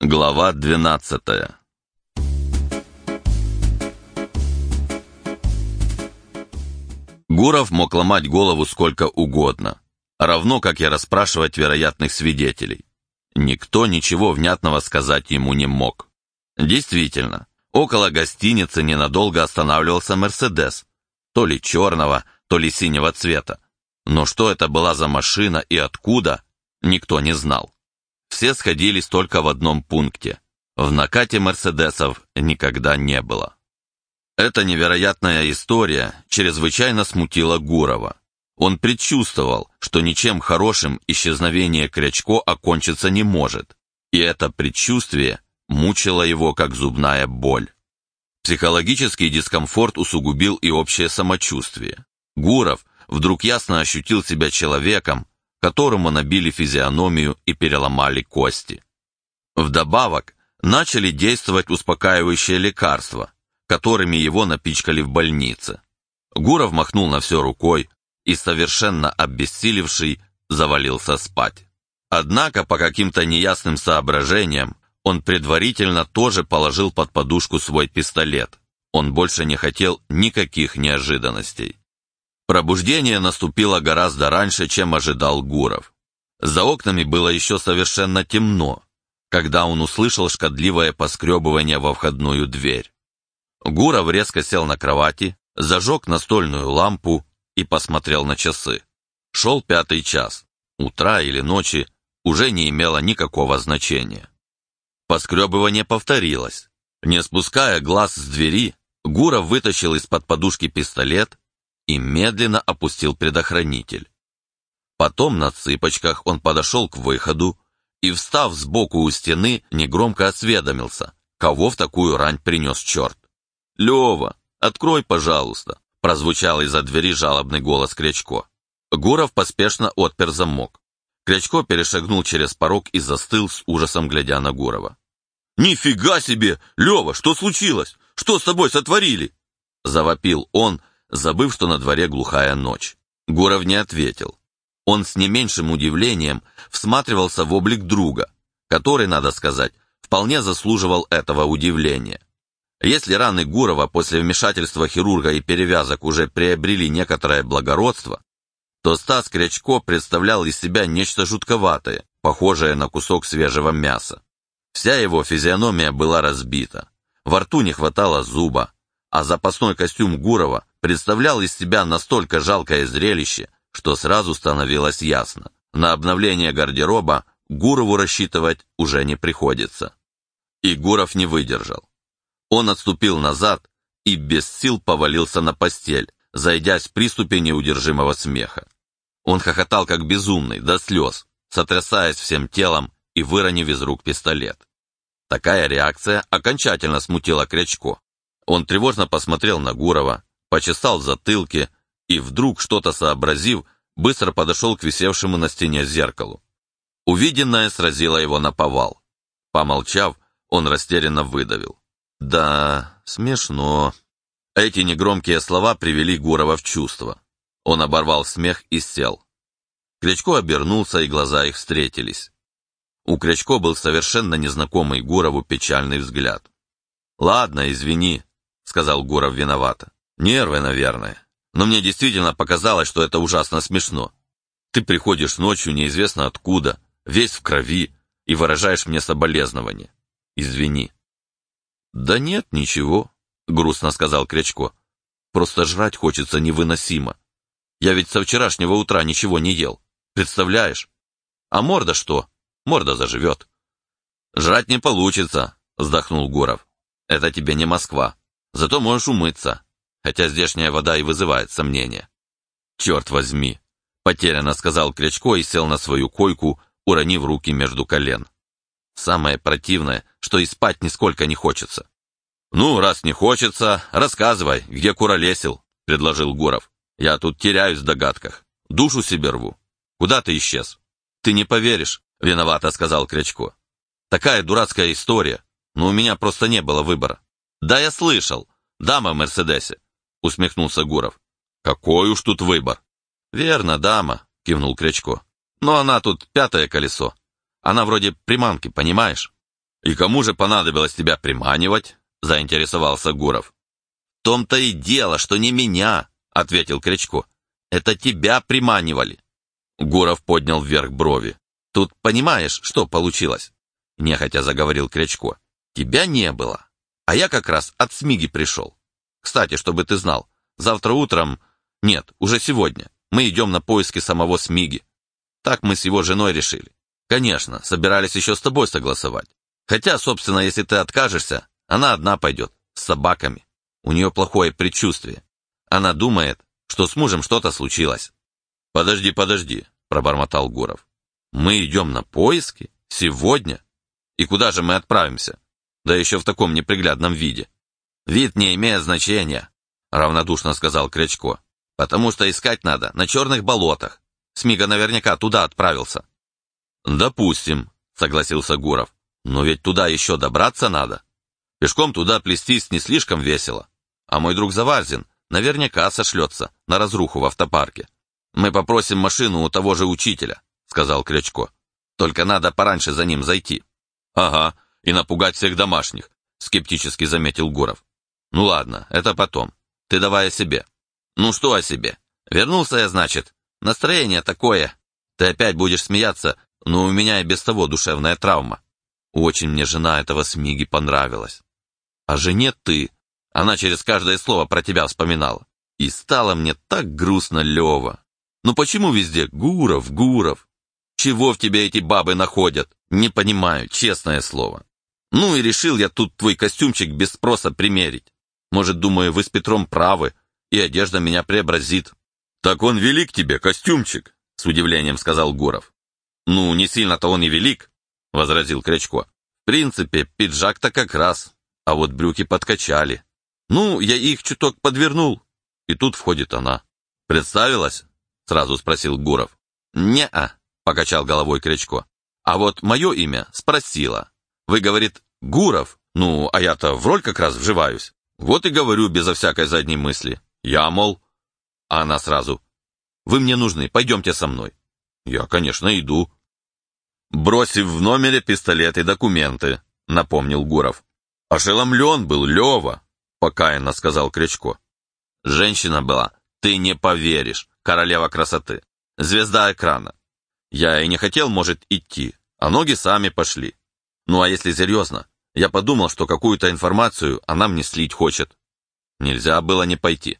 Глава 12 Гуров мог ломать голову сколько угодно, равно как и расспрашивать вероятных свидетелей. Никто ничего внятного сказать ему не мог. Действительно, около гостиницы ненадолго останавливался «Мерседес», то ли черного, то ли синего цвета. Но что это была за машина и откуда, никто не знал. Все сходились только в одном пункте. В накате «Мерседесов» никогда не было. Эта невероятная история чрезвычайно смутила Гурова. Он предчувствовал, что ничем хорошим исчезновение Крячко окончиться не может, и это предчувствие мучило его как зубная боль. Психологический дискомфорт усугубил и общее самочувствие. Гуров вдруг ясно ощутил себя человеком, которому набили физиономию и переломали кости. Вдобавок, начали действовать успокаивающие лекарства, которыми его напичкали в больнице. Гуров махнул на все рукой и, совершенно обессилевший, завалился спать. Однако, по каким-то неясным соображениям, он предварительно тоже положил под подушку свой пистолет. Он больше не хотел никаких неожиданностей. Пробуждение наступило гораздо раньше, чем ожидал Гуров. За окнами было еще совершенно темно, когда он услышал шкодливое поскребывание во входную дверь. Гуров резко сел на кровати, зажег настольную лампу и посмотрел на часы. Шел пятый час. Утра или ночи уже не имело никакого значения. Поскребывание повторилось. Не спуская глаз с двери, Гуров вытащил из-под подушки пистолет и медленно опустил предохранитель. Потом на цыпочках он подошел к выходу и, встав сбоку у стены, негромко осведомился, кого в такую рань принес черт. «Лева, открой, пожалуйста!» прозвучал из-за двери жалобный голос Крячко. Гуров поспешно отпер замок. Крячко перешагнул через порог и застыл с ужасом, глядя на Гурова. «Нифига себе! Лева, что случилось? Что с тобой сотворили?» Завопил он, забыв, что на дворе глухая ночь. Гуров не ответил. Он с не меньшим удивлением всматривался в облик друга, который, надо сказать, вполне заслуживал этого удивления. Если раны Гурова после вмешательства хирурга и перевязок уже приобрели некоторое благородство, то Стас Крячко представлял из себя нечто жутковатое, похожее на кусок свежего мяса. Вся его физиономия была разбита, во рту не хватало зуба, а запасной костюм Гурова представлял из себя настолько жалкое зрелище, что сразу становилось ясно. На обновление гардероба Гурову рассчитывать уже не приходится. И Гуров не выдержал. Он отступил назад и без сил повалился на постель, зайдясь в приступе неудержимого смеха. Он хохотал как безумный, до слез, сотрясаясь всем телом и выронив из рук пистолет. Такая реакция окончательно смутила Крячко. Он тревожно посмотрел на Гурова, почесал в затылке и вдруг, что-то сообразив, быстро подошел к висевшему на стене зеркалу. Увиденное сразило его на повал. Помолчав, он растерянно выдавил. «Да, смешно». Эти негромкие слова привели Гурова в чувство. Он оборвал смех и сел. Крячко обернулся, и глаза их встретились. У Крячко был совершенно незнакомый Гурову печальный взгляд. «Ладно, извини», — сказал Гуров виновато. Нервы, наверное. Но мне действительно показалось, что это ужасно смешно. Ты приходишь ночью неизвестно откуда, весь в крови, и выражаешь мне соболезнование. Извини. Да нет, ничего, грустно сказал Крячко. Просто жрать хочется невыносимо. Я ведь со вчерашнего утра ничего не ел. Представляешь? А морда что? Морда заживет. Жрать не получится, вздохнул Гуров. Это тебе не Москва. Зато можешь умыться хотя здешняя вода и вызывает сомнения. «Черт возьми!» — потерянно сказал Крячко и сел на свою койку, уронив руки между колен. Самое противное, что и спать нисколько не хочется. «Ну, раз не хочется, рассказывай, где куролесил», — предложил Гуров. «Я тут теряюсь в догадках. Душу себе рву. Куда ты исчез?» «Ты не поверишь», — виновато сказал Крячко. «Такая дурацкая история, но у меня просто не было выбора». «Да я слышал. Дама в Мерседесе усмехнулся Гуров. «Какой уж тут выбор!» «Верно, дама», — кивнул Крячко. «Но она тут пятое колесо. Она вроде приманки, понимаешь?» «И кому же понадобилось тебя приманивать?» — заинтересовался Гуров. «В том-то и дело, что не меня», — ответил Кричко. «Это тебя приманивали». Гуров поднял вверх брови. «Тут понимаешь, что получилось?» Нехотя заговорил Крячко. «Тебя не было, а я как раз от Смиги пришел. Кстати, чтобы ты знал, завтра утром... Нет, уже сегодня. Мы идем на поиски самого Смиги. Так мы с его женой решили. Конечно, собирались еще с тобой согласовать. Хотя, собственно, если ты откажешься, она одна пойдет, с собаками. У нее плохое предчувствие. Она думает, что с мужем что-то случилось. «Подожди, подожди», — пробормотал Гуров. «Мы идем на поиски? Сегодня? И куда же мы отправимся? Да еще в таком неприглядном виде». «Вид не имеет значения», — равнодушно сказал Крячко. «Потому что искать надо на черных болотах. Смига наверняка туда отправился». «Допустим», — согласился Гуров. «Но ведь туда еще добраться надо. Пешком туда плестись не слишком весело. А мой друг Заварзин наверняка сошлется на разруху в автопарке. Мы попросим машину у того же учителя», — сказал Крячко. «Только надо пораньше за ним зайти». «Ага, и напугать всех домашних», — скептически заметил Гуров. «Ну ладно, это потом. Ты давай о себе». «Ну что о себе? Вернулся я, значит. Настроение такое. Ты опять будешь смеяться, но у меня и без того душевная травма. Очень мне жена этого Смиги понравилась. А жене ты. Она через каждое слово про тебя вспоминала. И стало мне так грустно, Лева. Ну почему везде Гуров, Гуров? Чего в тебе эти бабы находят? Не понимаю, честное слово. Ну и решил я тут твой костюмчик без спроса примерить. Может, думаю, вы с Петром правы, и одежда меня преобразит. Так он велик тебе, костюмчик, с удивлением сказал Гуров. «Ну, не сильно-то он и велик», — возразил Крячко. «В принципе, пиджак-то как раз, а вот брюки подкачали. Ну, я их чуток подвернул, и тут входит она. Представилась?» — сразу спросил Гуров. «Не-а», — покачал головой Крячко. «А вот мое имя спросила. Вы, говорит, Гуров? Ну, а я-то в роль как раз вживаюсь. Вот и говорю безо всякой задней мысли. Я, мол...» А она сразу. «Вы мне нужны, пойдемте со мной». «Я, конечно, иду», бросив в номере пистолет и документы», — напомнил Гуров. «Ошеломлен был Лева», — покаянно сказал Крючко. «Женщина была, ты не поверишь, королева красоты, звезда экрана. Я и не хотел, может, идти, а ноги сами пошли. Ну а если серьезно, я подумал, что какую-то информацию она мне слить хочет. Нельзя было не пойти.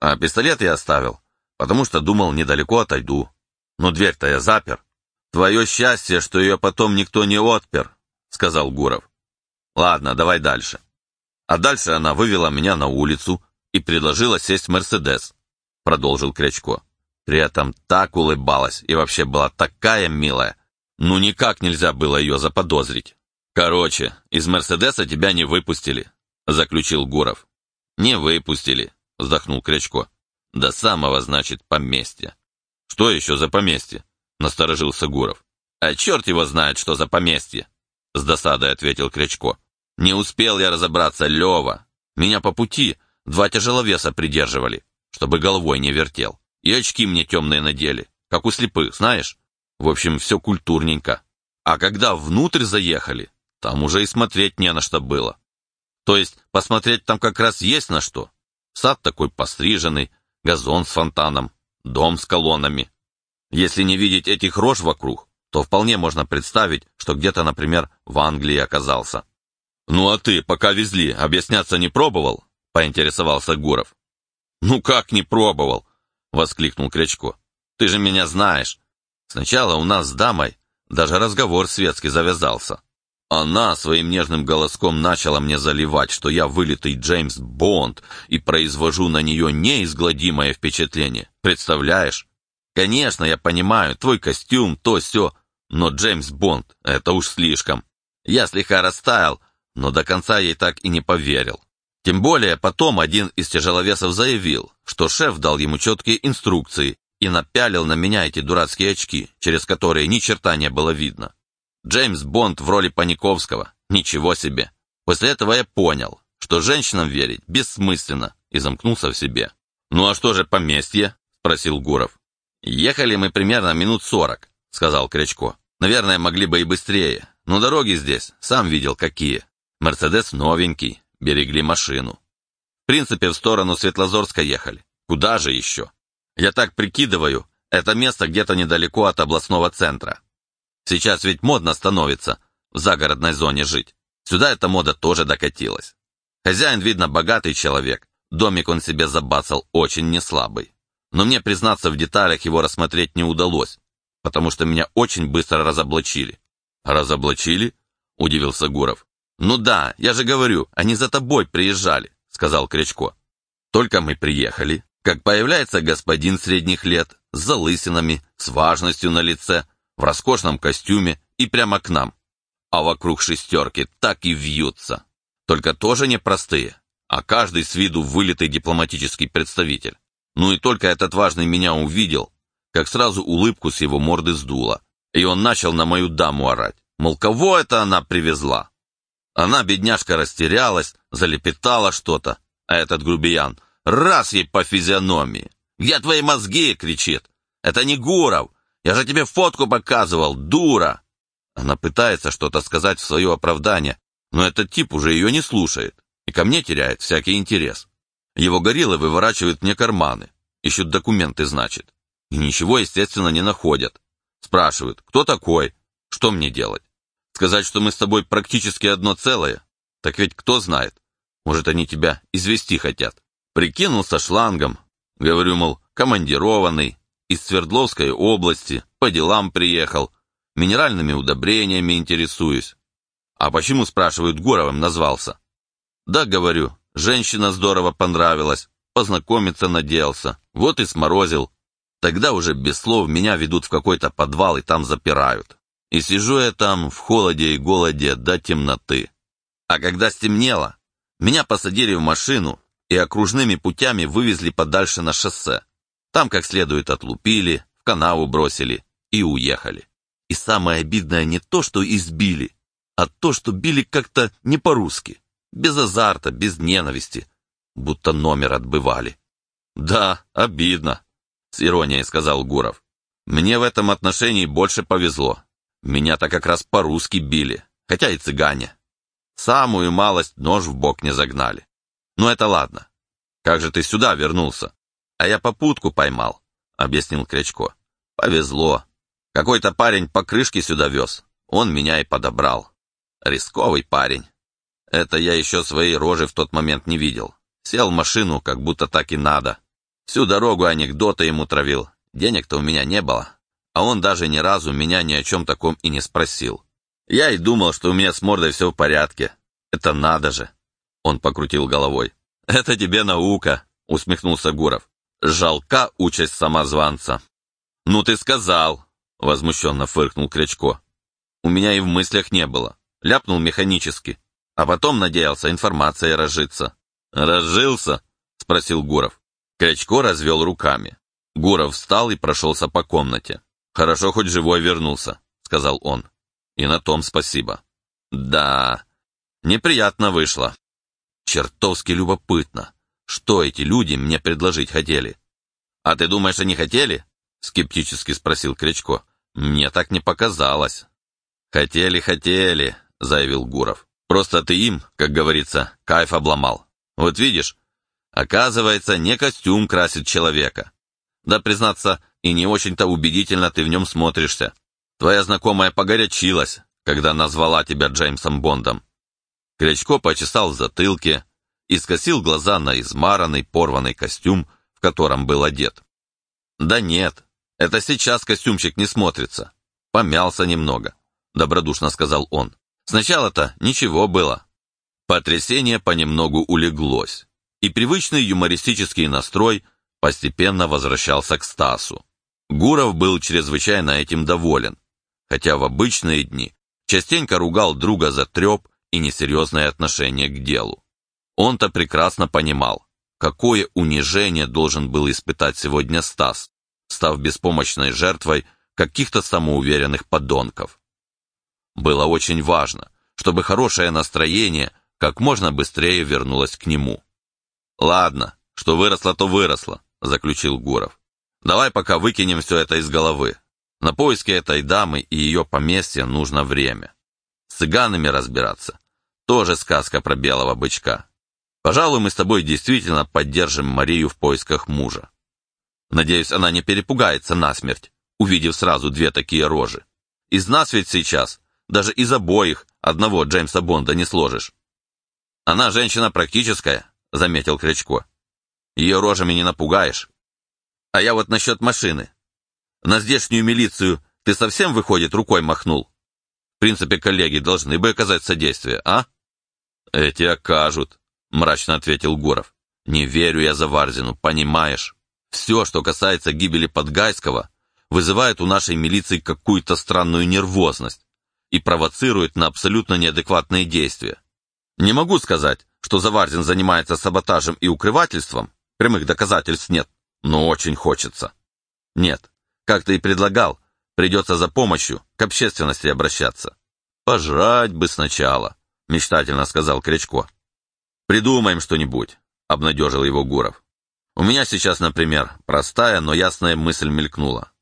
А пистолет я оставил, потому что думал, недалеко отойду. Но дверь-то я запер. «Твое счастье, что ее потом никто не отпер», — сказал Гуров. «Ладно, давай дальше». А дальше она вывела меня на улицу и предложила сесть в «Мерседес», — продолжил Крячко. При этом так улыбалась и вообще была такая милая. Ну, никак нельзя было ее заподозрить. «Короче, из «Мерседеса» тебя не выпустили», — заключил Гуров. «Не выпустили», — вздохнул Крячко. «До самого, значит, поместья». «Что еще за поместье?» — насторожился Гуров. «А черт его знает, что за поместье!» — с досадой ответил Крячко. «Не успел я разобраться, Лева. Меня по пути два тяжеловеса придерживали, чтобы головой не вертел. И очки мне темные надели, как у слепых, знаешь? В общем, все культурненько. А когда внутрь заехали, там уже и смотреть не на что было. То есть посмотреть там как раз есть на что. Сад такой постриженный, газон с фонтаном, дом с колоннами. Если не видеть этих рож вокруг, то вполне можно представить, что где-то, например, в Англии оказался. «Ну а ты, пока везли, объясняться не пробовал?» — поинтересовался Гуров. «Ну как не пробовал?» — воскликнул Крячко. «Ты же меня знаешь. Сначала у нас с дамой даже разговор светский завязался. Она своим нежным голоском начала мне заливать, что я вылитый Джеймс Бонд и произвожу на нее неизгладимое впечатление. Представляешь? Конечно, я понимаю, твой костюм, то все, но Джеймс Бонд — это уж слишком. Я слегка растаял, но до конца ей так и не поверил. Тем более потом один из тяжеловесов заявил, что шеф дал ему четкие инструкции и напялил на меня эти дурацкие очки, через которые ни черта не было видно. Джеймс Бонд в роли Паниковского. Ничего себе. После этого я понял, что женщинам верить бессмысленно, и замкнулся в себе. «Ну а что же поместье?» — спросил Гуров. «Ехали мы примерно минут сорок», — сказал Крячко. «Наверное, могли бы и быстрее, Но дороги здесь, сам видел, какие. Мерседес новенький, берегли машину. В принципе, в сторону Светлозорска ехали. Куда же еще? Я так прикидываю, это место где-то недалеко от областного центра. Сейчас ведь модно становится в загородной зоне жить. Сюда эта мода тоже докатилась. Хозяин, видно, богатый человек. Домик он себе забацал очень неслабый. Но мне, признаться, в деталях его рассмотреть не удалось, потому что меня очень быстро разоблачили. «Разоблачили?» — удивился Гуров. «Ну да, я же говорю, они за тобой приезжали», — сказал Крячко. «Только мы приехали, как появляется господин средних лет, с залысинами, с важностью на лице, в роскошном костюме и прямо к нам. А вокруг шестерки так и вьются. Только тоже непростые, а каждый с виду вылитый дипломатический представитель. Ну и только этот важный меня увидел, как сразу улыбку с его морды сдуло, и он начал на мою даму орать, мол, кого это она привезла? Она, бедняжка, растерялась, залепетала что-то, а этот грубиян раз ей по физиономии. «Где твои мозги?» — кричит. «Это не Гуров! Я же тебе фотку показывал, дура!» Она пытается что-то сказать в свое оправдание, но этот тип уже ее не слушает и ко мне теряет всякий интерес. Его гориллы выворачивают мне карманы, ищут документы, значит. И ничего, естественно, не находят. Спрашивают, кто такой, что мне делать? Сказать, что мы с тобой практически одно целое? Так ведь кто знает, может, они тебя извести хотят. Прикинулся шлангом, говорю, мол, командированный, из Свердловской области, по делам приехал, минеральными удобрениями интересуюсь. А почему, спрашивают, Горовым назвался? Да, говорю, женщина здорово понравилась, познакомиться надеялся, вот и сморозил. Тогда уже без слов меня ведут в какой-то подвал и там запирают. И сижу я там в холоде и голоде до темноты. А когда стемнело, меня посадили в машину и окружными путями вывезли подальше на шоссе. Там как следует отлупили, в канаву бросили и уехали. И самое обидное не то, что избили, а то, что били как-то не по-русски, без азарта, без ненависти, будто номер отбывали. «Да, обидно», — с иронией сказал Гуров. «Мне в этом отношении больше повезло. Меня-то как раз по-русски били, хотя и цыгане. Самую малость нож в бок не загнали. Ну это ладно. Как же ты сюда вернулся? А я попутку поймал, объяснил Крячко. Повезло. Какой-то парень по крышке сюда вез. Он меня и подобрал. Рисковый парень. Это я еще своей рожи в тот момент не видел. Сел в машину, как будто так и надо. Всю дорогу анекдоты ему травил. Денег-то у меня не было. А он даже ни разу меня ни о чем таком и не спросил. Я и думал, что у меня с мордой все в порядке. Это надо же. Он покрутил головой. «Это тебе наука», — усмехнулся Гуров. «Жалка участь самозванца». «Ну ты сказал», — возмущенно фыркнул Крячко. «У меня и в мыслях не было. Ляпнул механически. А потом надеялся информацией разжиться». «Разжился?» — спросил Гуров. Крячко развел руками. Гуров встал и прошелся по комнате. «Хорошо, хоть живой вернулся», — сказал он. «И на том спасибо». «Да, неприятно вышло. Чертовски любопытно, что эти люди мне предложить хотели. «А ты думаешь, они хотели?» — скептически спросил Крячко. «Мне так не показалось». «Хотели, хотели», — заявил Гуров. «Просто ты им, как говорится, кайф обломал. Вот видишь, оказывается, не костюм красит человека. Да, признаться, и не очень-то убедительно ты в нем смотришься. Твоя знакомая погорячилась, когда назвала тебя Джеймсом Бондом. Крячко почесал в затылке и скосил глаза на измаранный, порванный костюм, в котором был одет. «Да нет, это сейчас костюмчик не смотрится. Помялся немного», — добродушно сказал он. «Сначала-то ничего было». Потрясение понемногу улеглось, и привычный юмористический настрой постепенно возвращался к Стасу. Гуров был чрезвычайно этим доволен, хотя в обычные дни частенько ругал друга за треп и несерьезное отношение к делу. Он-то прекрасно понимал, какое унижение должен был испытать сегодня Стас, став беспомощной жертвой каких-то самоуверенных подонков. Было очень важно, чтобы хорошее настроение как можно быстрее вернулось к нему. «Ладно, что выросло, то выросло», — заключил Гуров. «Давай пока выкинем все это из головы. На поиски этой дамы и ее поместья нужно время. С цыганами разбираться. Тоже сказка про белого бычка. Пожалуй, мы с тобой действительно поддержим Марию в поисках мужа. Надеюсь, она не перепугается насмерть, увидев сразу две такие рожи. Из нас ведь сейчас, даже из обоих, одного Джеймса Бонда не сложишь. Она женщина практическая, заметил Крячко. Ее рожами не напугаешь. А я вот насчет машины. На здешнюю милицию ты совсем, выходит, рукой махнул? В принципе, коллеги должны бы оказать содействие, а? Эти окажут, мрачно ответил Гуров. Не верю я за Варзину, понимаешь? Все, что касается гибели Подгайского, вызывает у нашей милиции какую-то странную нервозность и провоцирует на абсолютно неадекватные действия. Не могу сказать, что Заварзин занимается саботажем и укрывательством, прямых доказательств нет, но очень хочется. Нет, как ты и предлагал, придется за помощью к общественности обращаться. Пожрать бы сначала, мечтательно сказал Крячко. Придумаем что-нибудь, обнадежил его Гуров. У меня сейчас, например, простая, но ясная мысль мелькнула.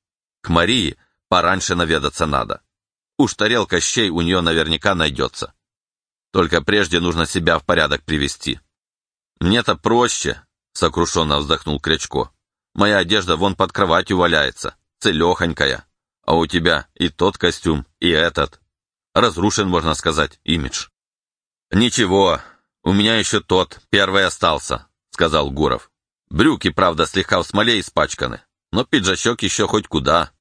К Марии пораньше наведаться надо. Уж тарелка щей у нее наверняка найдется. Только прежде нужно себя в порядок привести. Мне-то проще, сокрушенно вздохнул Крячко. Моя одежда вон под кроватью валяется, целехонькая. А у тебя и тот костюм, и этот. Разрушен, можно сказать, имидж. Ничего, у меня еще тот, первый остался, сказал Гуров. Брюки, правда, слегка в смоле испачканы, но пиджачок еще хоть куда.